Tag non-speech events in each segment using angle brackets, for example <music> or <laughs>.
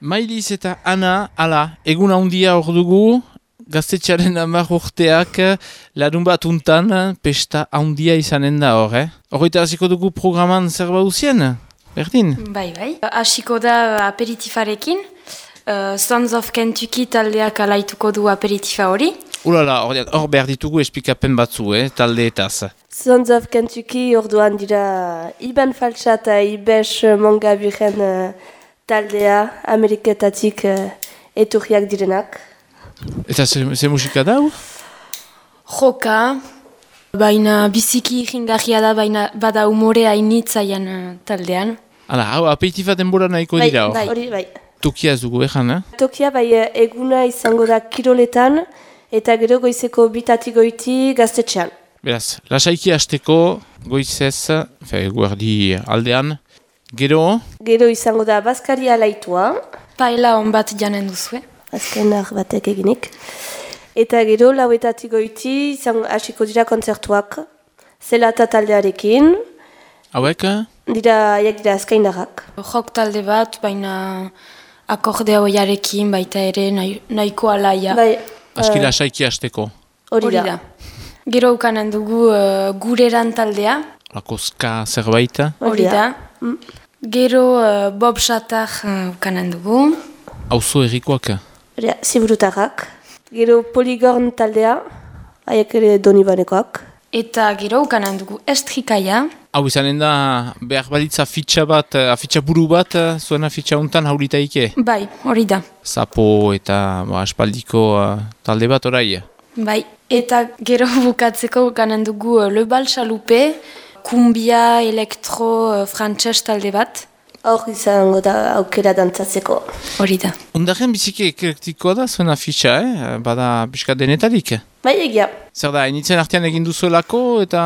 Mailiz eta Ana, ala, egun handia hor dugu, gaztetxaren amak urteak larun bat untan, pesta handia izanen da hor, eh? Horreita hasiko dugu programan zer bauzien? Berdin? Bai, bai. Hasiko da aperitifarekin. Uh, Sons of Kentucky taldeak alaituko du aperitifa hori. Ulala, hor hor behar ditugu espikapen batzu, eh, taldeetaz. Sons of Kentucky orduan dira Iban Faltsa eta Ibes Monga Biren uh, taldea Ameriketatik uh, eturriak direnak. Eta ze, ze musika da? Joka, baina biziki jingarria da, baina bada umore hainitzaian uh, taldean. Hala, hau, apeitifa denbora nahiko dira, hor. bai, hori bai. Tokia ez dugu, ezan, eh? Tokia bai eh, eguna izango da kiroletan eta gero goizeko bitati goiti gaztetxean. Beraz, lasaiki hasteko goizez, fe, guardi aldean, gero, Gero izango da Baskaria laitua, Paela on bat janen duzue. azken ar batek eginik. Eta gero lauetatik goiti izango hasiko dira kontzertuak. Zelata taldearekin, hauek, eh? dira, haiek dira azkaindarrak. Jok talde bat, baina akordea hoiarekin baita ere nahi, nahiko alaia. Bai, aski lasaiki hasteko. hori da. Gero ukanen dugu uh, gureran taldea. Lakozka zerbait, Hori da. Gero uh, Bob Shatar uh, ukanen dugu. auzo errikoak. Da, ziburutarrak. Gero Poligorn taldea, haiek ere donibanekoak. Eta gero ukanen dugu Estrikaia. Hau izanen da, behar balitza fitxa bat, eh, afitxa buru bat, eh, zuen afitxa untan hauritaike. Bai, hori da. Zapo eta ba, aspaldiko eh, talde bat orai. Bai. Eta gero <laughs> bukatzeko ukanen dugu uh, Le Bal Chalupe, kumbia, elektro, uh, frantses talde bat. Hor izango da aukera dantzatzeko. Hori da. Undaren biziki eklektikoa da zuen afitxa, eh? bada pixka denetarik. Bai egia, Zer da, initzen artean egin duzuelako eta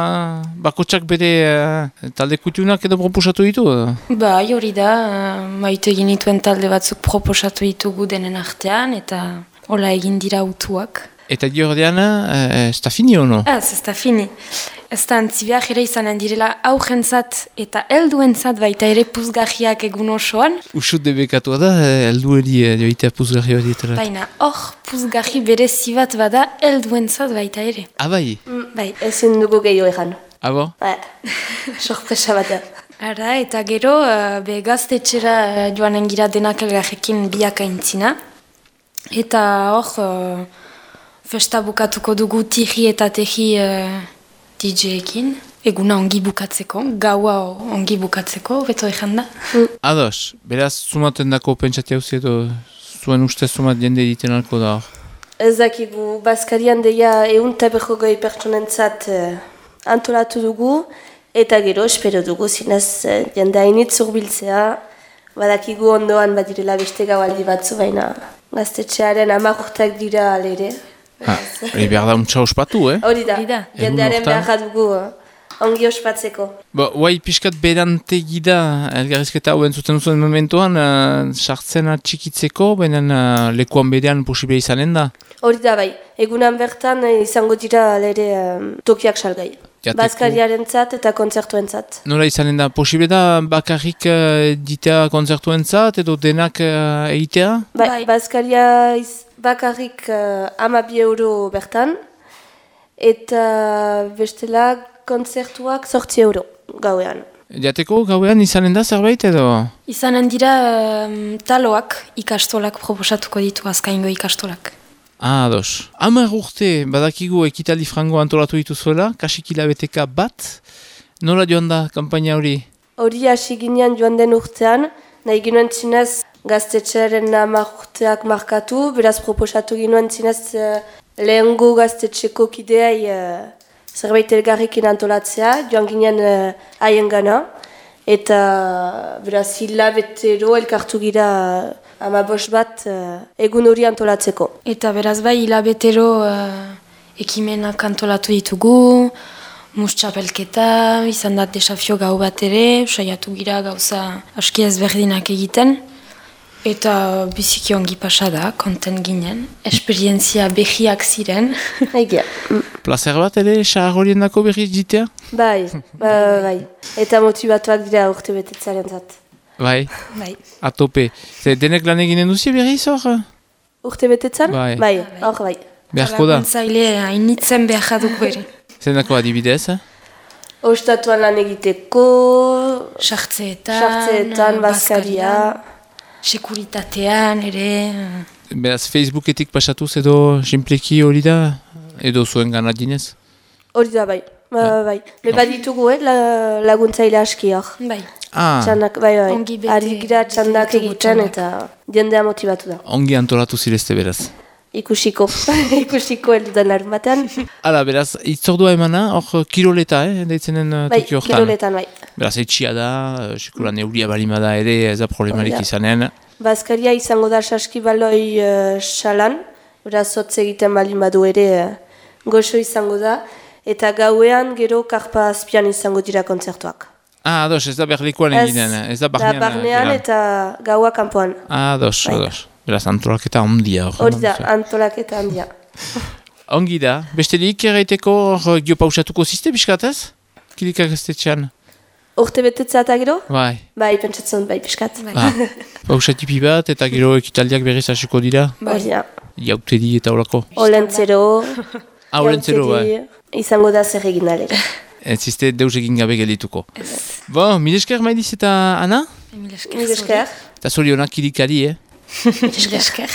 bakotsak bere uh, talde kutunak edo proposatu ditu. eh? Bai, hori da. Uh, maite egin dituen talde batzuk proposatu ditugu denen artean, eta hola egin dira utuak. Eta diordean, uh, ez da fini hono? Ez, ez da fini. Ez da antzibiak ere izanen direla aurrentzat eta helduentzat baita ere puzgahiak egun osoan. Usut debekatua da, eh, heldueri uh, joitea puzgarri hori etara. Baina hor puzgahi berezi bat bada helduentzat baita ere. Abai, Bai. ezin dugu gehiago egan. abo? Bai, <laughs> sorpresa bat da. Ara, eta gero, uh, be gaztetxera uh, joanen gira denak elgarrekin biak aintzina. Eta hor, uh, festa bukatuko dugu tiri eta tehi uh, DJ-ekin. Eguna ongi bukatzeko, gaua ongi bukatzeko, beto ezan da. Ados, beraz, zumaten dako pentsati hauzi edo zuen uste zumat jende egiten alko da hor. Ez dakigu, Baskarian deia egun tabeko goi pertsonentzat eh, antolatu dugu, eta gero espero dugu zinez eh, jende hainitz urbiltzea, badakigu ondoan badirela beste gaualdi batzu baina gaztetxearen amagurtak dira alere. Ha, hori behar da untsa ospatu, eh? Hori da, Hori da. jendearen behar dugu eh, ongi ospatzeko. Ba, guai pixkat berantegi da, elgarrizketa hau entzuten zuen momentuan, uh, sartzen txikitzeko, baina uh, lekuan berean posible izanen da. Hori da bai, egunan bertan eh, izango dira alere eh, tokiak salgai. Jateko. Baskariaren zat eta kontzertuen Nola izanen da, posible da bakarrik uh, ditea konzertuentzat edo denak uh, egitea? Bai, Bai. Baskaria iz, bakarrik uh, ama bi euro bertan, eta bestela kontzertuak sortzi euro gauean. Jateko gauean izanen da zerbait edo? Izanen dira um, taloak ikastolak proposatuko ditu azkaingo ikastolak. Ah, ados. Hamar urte badakigu ekitaldi frango antolatu dituzuela, kasik hilabeteka bat. Nola joan da kampaina hori? Hori hasi ginean joan den urtean, nahi ginoen zinez gaztetxearen hamar urteak markatu, beraz proposatu ginoen zinez uh, lehengo gaztetxeko kideai uh, zerbait elgarrikin antolatzea, joan ginen uh, haien gana, eta beraz hilabetero elkartu gira ama bost bat uh, egun hori antolatzeko. Eta beraz bai hilabetero uh, ekimenak antolatu ditugu, mustxapelketa, izan da desafio gau bat ere, saiatu gira gauza aski ezberdinak egiten. Eta biziki ongi pasa da, konten ginen, esperientzia behiak ziren. <laughs> Egia. Plazer bat ere, sahar horien dako berriz jitea? Bai, bai, bai. Eta motibatuak dira urte betetzaren zat. Bai, Bai. atope. Ze denek lan eginen duzi berriz hor? Urte betetzen? Bai. Bai, hor bai. Beharko da. Laguntzaile hainitzen behar duk ere. Zenako adibidez, eh? Ostatuan lan egiteko, Sartzeetan, sartzeetan, bazkaria. Sekuritatean ere. Beraz, Facebooketik pasatuz edo simpleki hori da? Edo zuen gana dinez? Hori da bai. Ba, bai. Me baditugu, eh, la, laguntzaile aski hor. Bai. Ah, Txandak, bai, bai. Ongi bete- Ari gira txandak egiten eta jendea motibatu da. ongi antolatu zirezte beraz. Ikusiko, <laughs> ikusiko heldu den larun batean. Hala, beraz, itzordua emana, hor kiroleta, eh? Deitzenen uh, Bai, hortan. kiroletan bai. Beraz, etxia da, uh, sekulan euria balimada ere, ez da problemarik Hori da. izanen. Bazkaria izango da saskibaloi uh, salan, beraz hotz egiten balin badu ere uh, goxo izango da. Eta gauean gero karpa azpian izango dira kontzertuak. Ah, ados, ez da berlikoan eginen, ez da barnean. Da barnean eta gaua kanpoan. Ados, Bai. ados. Beraz, antolaketa hor. Hori da, antolaketa handia. Ongi da. Bestelik erraiteko hor giopausatuko ziste biskatez? Kilika gaztetxean. Urte betetza eta gero? Bai. Bai, pentsatzen bai, piskat. Bai. Ah, pausatipi bat eta gero ekitaldiak berriz hasiko dira. Hori da. Jauteri eta horako. Olentzero. Aulentzero, bai. jauteri, Izango da zer egin alere. Ez ziste deus egin gabe geldituko. Bo, mil esker maidiz eta Ana? Mil esker. Mil esker. Eta zorionak kilikari, eh? <laughs> Het is lekker.